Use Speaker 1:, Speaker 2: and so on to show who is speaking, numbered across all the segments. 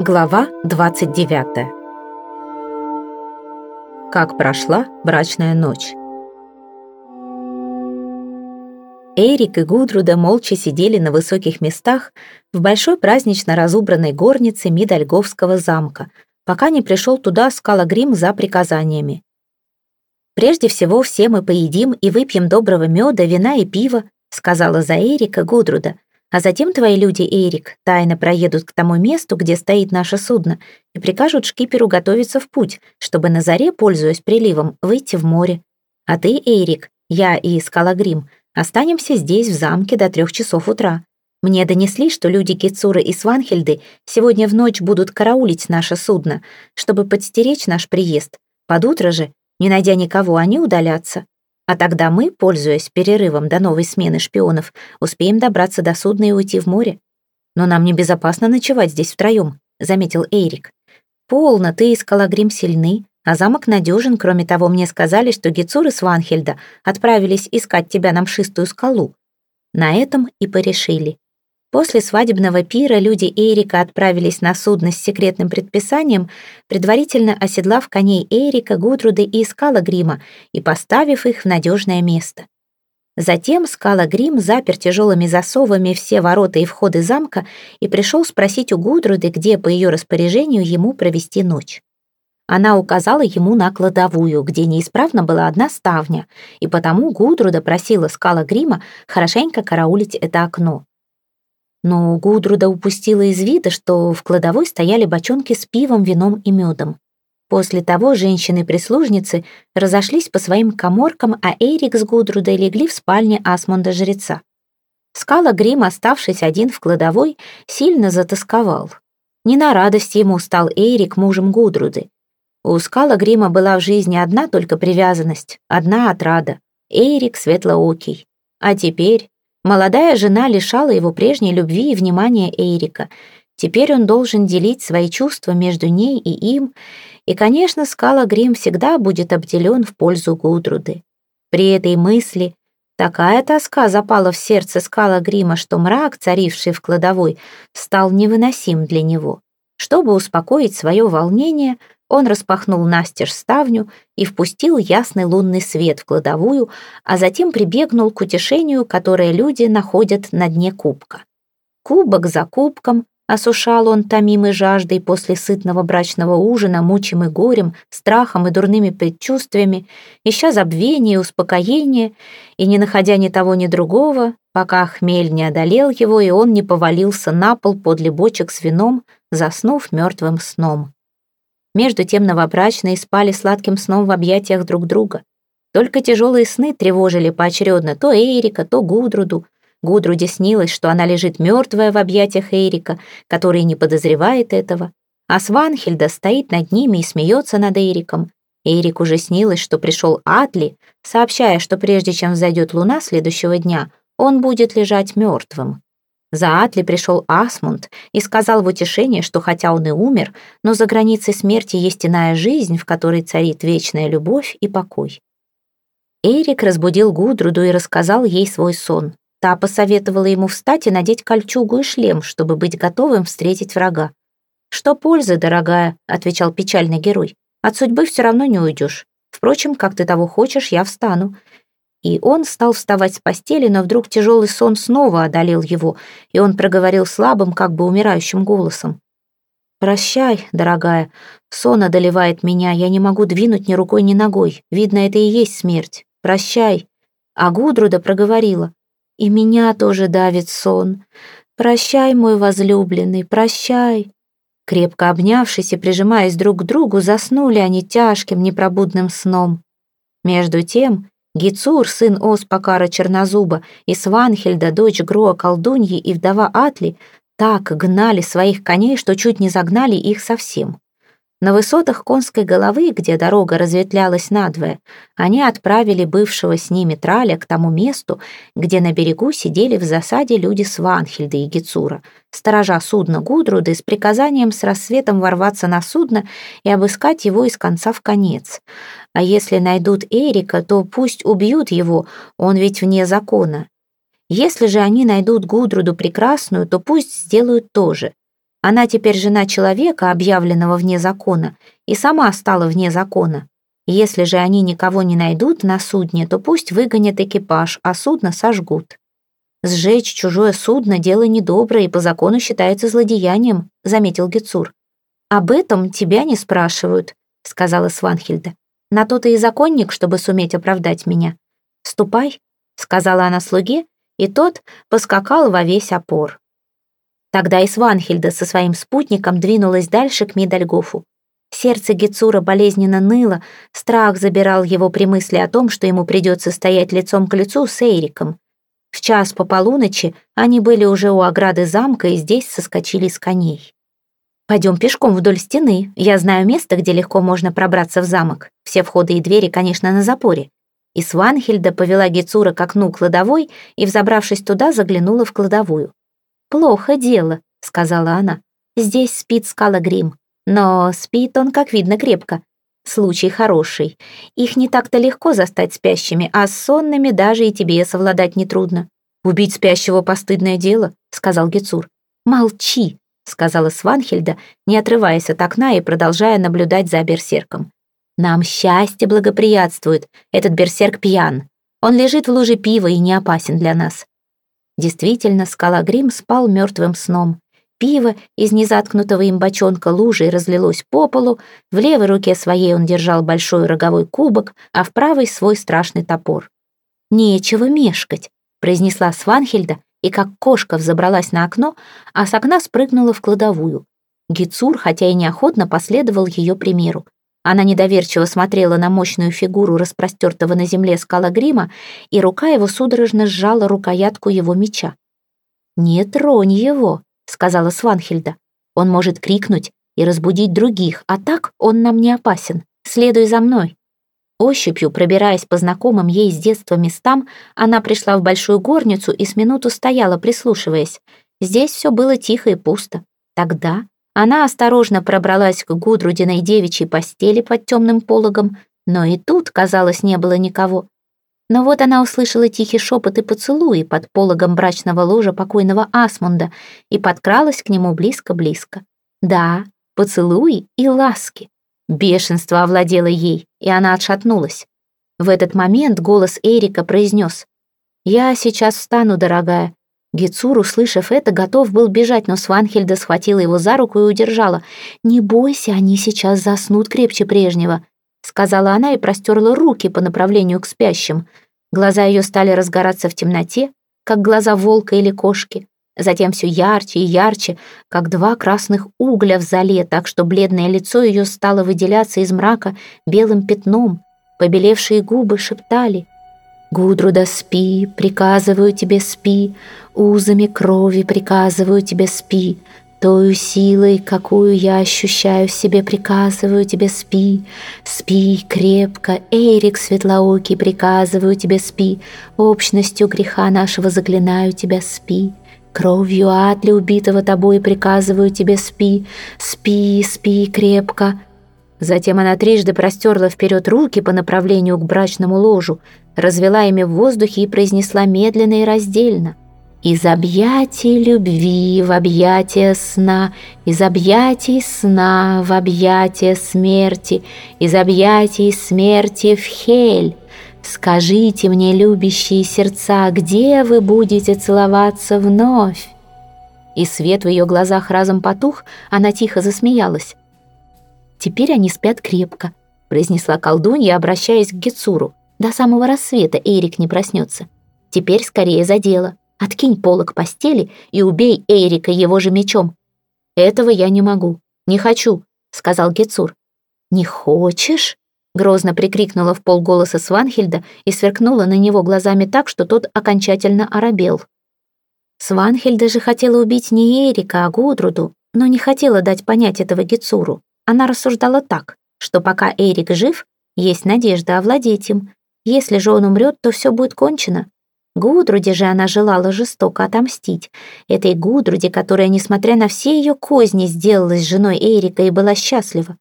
Speaker 1: Глава 29. Как прошла брачная ночь. Эрик и Гудруда молча сидели на высоких местах в большой празднично разубранной горнице Мидальговского замка, пока не пришел туда Скалагрим за приказаниями. «Прежде всего все мы поедим и выпьем доброго меда, вина и пива», сказала за Эрика Гудруда, а затем твои люди, Эрик, тайно проедут к тому месту, где стоит наше судно, и прикажут шкиперу готовиться в путь, чтобы на заре, пользуясь приливом, выйти в море. А ты, Эрик, я и Скалагрим, останемся здесь, в замке, до трех часов утра. Мне донесли, что люди Кицуры и Сванхельды сегодня в ночь будут караулить наше судно, чтобы подстеречь наш приезд. Под утро же, не найдя никого, они удалятся. А тогда мы, пользуясь перерывом до новой смены шпионов, успеем добраться до судна и уйти в море. Но нам небезопасно ночевать здесь втроем, заметил Эйрик. Полно, ты искала грим сильны, а замок надежен. Кроме того, мне сказали, что Гецур и Сванхельда отправились искать тебя на мшистую скалу. На этом и порешили. После свадебного пира люди Эрика отправились на судно с секретным предписанием, предварительно оседлав коней Эрика, Гудруды и Скала Грима и поставив их в надежное место. Затем Скала Грим запер тяжелыми засовами все ворота и входы замка и пришел спросить у Гудруды, где по ее распоряжению ему провести ночь. Она указала ему на кладовую, где неисправна была одна ставня, и потому Гудруда просила Скала Грима хорошенько караулить это окно. Но Гудруда упустила из вида, что в кладовой стояли бочонки с пивом, вином и медом. После того женщины-прислужницы разошлись по своим коморкам, а Эрик с Гудрудой легли в спальне Асмунда-жреца. Скала Грим, оставшись один в кладовой, сильно затасковал. Не на радость ему стал Эрик мужем Гудруды. У Скала Грима была в жизни одна только привязанность, одна отрада — Эрик Светлоокий. А теперь Молодая жена лишала его прежней любви и внимания Эрика. Теперь он должен делить свои чувства между ней и им, и, конечно, Скала Грим всегда будет обделен в пользу Гудруды. При этой мысли такая тоска запала в сердце Скала Грима, что мрак, царивший в кладовой, стал невыносим для него. Чтобы успокоить свое волнение, он распахнул настежь ставню и впустил ясный лунный свет в кладовую, а затем прибегнул к утешению, которое люди находят на дне кубка. Кубок за кубком осушал он томимой жаждой после сытного брачного ужина, мучимый горем, страхом и дурными предчувствиями, ища забвения и успокоения, и не находя ни того, ни другого, пока хмель не одолел его, и он не повалился на пол подле бочек с вином, заснув мертвым сном. Между тем новобрачные спали сладким сном в объятиях друг друга. Только тяжелые сны тревожили поочередно то Эрика, то Гудруду. Гудруде снилось, что она лежит мертвая в объятиях Эрика, который не подозревает этого. А Сванхельда стоит над ними и смеется над Эриком. Эрик уже снилось, что пришел Атли, сообщая, что прежде чем взойдет луна следующего дня, он будет лежать мертвым. За Атли пришел Асмунд и сказал в утешение, что хотя он и умер, но за границей смерти есть иная жизнь, в которой царит вечная любовь и покой. Эрик разбудил Гудруду и рассказал ей свой сон. Та посоветовала ему встать и надеть кольчугу и шлем, чтобы быть готовым встретить врага. «Что пользы, дорогая?» — отвечал печальный герой. «От судьбы все равно не уйдешь. Впрочем, как ты того хочешь, я встану. И он стал вставать с постели, но вдруг тяжелый сон снова одолел его, и он проговорил слабым, как бы умирающим голосом. «Прощай, дорогая, сон одолевает меня, я не могу двинуть ни рукой, ни ногой. Видно, это и есть смерть. Прощай». А Гудруда проговорила. «И меня тоже давит сон. Прощай, мой возлюбленный, прощай». Крепко обнявшись и прижимаясь друг к другу, заснули они тяжким, непробудным сном. Между тем Гицур, сын Оспакара Чернозуба, и Сванхельда, дочь Гроа колдуньи и вдова Атли, так гнали своих коней, что чуть не загнали их совсем. На высотах конской головы, где дорога разветвлялась надвое, они отправили бывшего с ними Траля к тому месту, где на берегу сидели в засаде люди Сванхельды и Гицура, сторожа судна Гудруды с приказанием с рассветом ворваться на судно и обыскать его из конца в конец. А если найдут Эрика, то пусть убьют его, он ведь вне закона. Если же они найдут Гудруду прекрасную, то пусть сделают то же. Она теперь жена человека, объявленного вне закона, и сама стала вне закона. Если же они никого не найдут на судне, то пусть выгонят экипаж, а судно сожгут. «Сжечь чужое судно — дело недоброе и по закону считается злодеянием», — заметил Гецур. «Об этом тебя не спрашивают», — сказала Сванхильда. «На то ты и законник, чтобы суметь оправдать меня. Ступай», — сказала она слуге, и тот поскакал во весь опор. Тогда и Сванхильда со своим спутником двинулась дальше к Мидальгофу. Сердце Гецура болезненно ныло, страх забирал его при мысли о том, что ему придется стоять лицом к лицу с Эйриком. В час по полуночи они были уже у ограды замка и здесь соскочили с коней. «Пойдем пешком вдоль стены. Я знаю место, где легко можно пробраться в замок. Все входы и двери, конечно, на запоре». И Сванхельда повела Гецура к окну кладовой и, взобравшись туда, заглянула в кладовую. «Плохо дело», — сказала она. «Здесь спит скала. Но спит он, как видно, крепко. Случай хороший. Их не так-то легко застать спящими, а с сонными даже и тебе совладать нетрудно. «Убить спящего постыдное дело», — сказал Гецур. «Молчи», — сказала Сванхельда, не отрываясь от окна и продолжая наблюдать за берсерком. «Нам счастье благоприятствует. Этот берсерк пьян. Он лежит в луже пива и не опасен для нас». Действительно, скала Грим спал мертвым сном. Пиво из незаткнутого им бочонка лужей разлилось по полу, в левой руке своей он держал большой роговой кубок, а в правой свой страшный топор. «Нечего мешкать», — произнесла Сванхельда, и как кошка взобралась на окно, а с окна спрыгнула в кладовую. Гицур, хотя и неохотно, последовал ее примеру. Она недоверчиво смотрела на мощную фигуру распростертого на земле скала грима, и рука его судорожно сжала рукоятку его меча. «Не тронь его», сказала Сванхельда. «Он может крикнуть и разбудить других, а так он нам не опасен. Следуй за мной». Ощупью, пробираясь по знакомым ей с детства местам, она пришла в большую горницу и с минуту стояла, прислушиваясь. Здесь все было тихо и пусто. Тогда она осторожно пробралась к Гудрудиной девичьей постели под темным пологом, но и тут, казалось, не было никого. Но вот она услышала тихий шепот и поцелуи под пологом брачного ложа покойного Асмунда и подкралась к нему близко-близко. Да, поцелуи и ласки. Бешенство овладело ей, и она отшатнулась. В этот момент голос Эрика произнес «Я сейчас встану, дорогая». Гицур, услышав это, готов был бежать, но Сванхельда схватила его за руку и удержала. «Не бойся, они сейчас заснут крепче прежнего сказала она и простерла руки по направлению к спящим. Глаза ее стали разгораться в темноте, как глаза волка или кошки. Затем все ярче и ярче, как два красных угля в зале, так что бледное лицо ее стало выделяться из мрака белым пятном. Побелевшие губы шептали «Гудруда, спи, приказываю тебе, спи, узами крови приказываю тебе, спи, Тою силой, какую я ощущаю в себе, приказываю тебе спи, спи крепко, Эрик Светлоокий, приказываю тебе спи, общностью греха нашего заклинаю тебя спи, кровью Атли убитого тобой приказываю тебе спи, спи, спи крепко. Затем она трижды простерла вперед руки по направлению к брачному ложу, развела ими в воздухе и произнесла медленно и раздельно — из объятий любви в объятия сна, из объятий сна в объятия смерти, из объятий смерти в хель. Скажите мне, любящие сердца, где вы будете целоваться вновь? И свет в ее глазах разом потух, она тихо засмеялась. «Теперь они спят крепко», — произнесла колдунья, обращаясь к Гецуру. «До самого рассвета Эрик не проснется. Теперь скорее за дело». Откинь полок постели и убей Эрика его же мечом. Этого я не могу. Не хочу, сказал Гецур. Не хочешь? Грозно прикрикнула в полголоса Сванхельда и сверкнула на него глазами так, что тот окончательно оробел. Сванхельда же хотела убить не Эрика, а Гудруду, но не хотела дать понять этого Гецуру. Она рассуждала так, что пока Эрик жив, есть надежда овладеть им. Если же он умрет, то все будет кончено. Гудруде же она желала жестоко отомстить. Этой Гудруде, которая, несмотря на все ее козни, сделалась женой Эрика и была счастлива.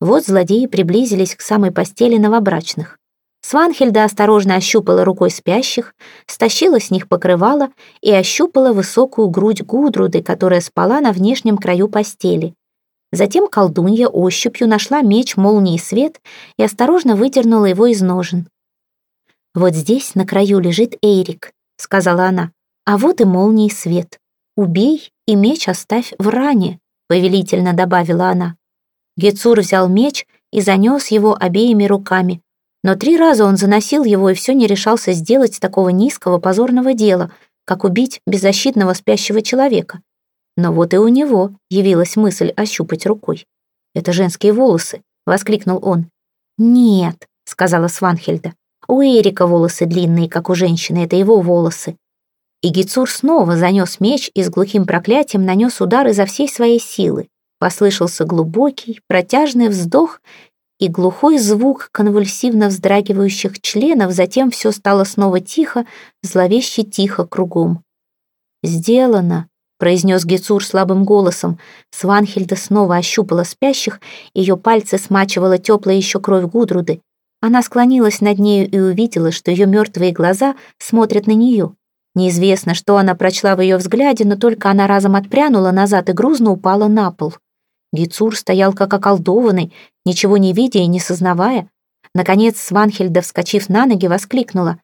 Speaker 1: Вот злодеи приблизились к самой постели новобрачных. Сванхельда осторожно ощупала рукой спящих, стащила с них покрывало и ощупала высокую грудь Гудруды, которая спала на внешнем краю постели. Затем колдунья ощупью нашла меч молнии свет и осторожно выдернула его из ножен. «Вот здесь, на краю, лежит Эйрик», — сказала она. «А вот и молнии свет. Убей и меч оставь в ране», — повелительно добавила она. Гецур взял меч и занес его обеими руками, но три раза он заносил его и все не решался сделать такого низкого позорного дела, как убить беззащитного спящего человека. Но вот и у него явилась мысль ощупать рукой. «Это женские волосы», — воскликнул он. «Нет», — сказала Сванхельда. «У Эрика волосы длинные, как у женщины, это его волосы». И Гицур снова занес меч и с глухим проклятием нанес удар изо всей своей силы. Послышался глубокий, протяжный вздох, и глухой звук конвульсивно вздрагивающих членов, затем все стало снова тихо, зловеще тихо кругом. «Сделано», — произнес Гецур слабым голосом. Сванхельда снова ощупала спящих, ее пальцы смачивала теплая еще кровь Гудруды. Она склонилась над нею и увидела, что ее мертвые глаза смотрят на нее. Неизвестно, что она прочла в ее взгляде, но только она разом отпрянула назад и грузно упала на пол. Гицур стоял как околдованный, ничего не видя и не сознавая. Наконец Сванхельда, вскочив на ноги, воскликнула.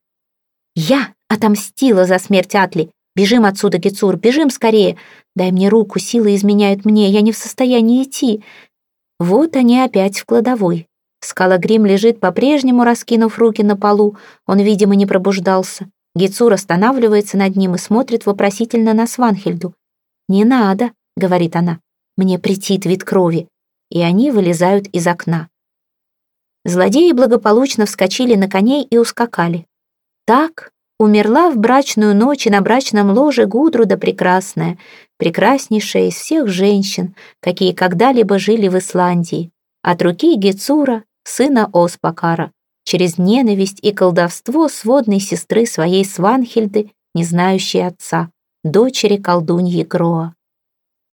Speaker 1: «Я отомстила за смерть Атли! Бежим отсюда, Гицур, бежим скорее! Дай мне руку, силы изменяют мне, я не в состоянии идти!» Вот они опять в кладовой. Скалагрим лежит по-прежнему, раскинув руки на полу. Он, видимо, не пробуждался. Гицур останавливается над ним и смотрит вопросительно на Сванхельду. «Не надо», — говорит она. Мне претит вид крови, и они вылезают из окна. Злодеи благополучно вскочили на коней и ускакали. Так умерла в брачную ночь и на брачном ложе Гудруда Прекрасная, прекраснейшая из всех женщин, какие когда-либо жили в Исландии, от руки Гецура, сына Оспакара, через ненависть и колдовство сводной сестры своей Сванхельды, не знающей отца, дочери колдуньи Гроа.